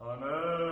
Christus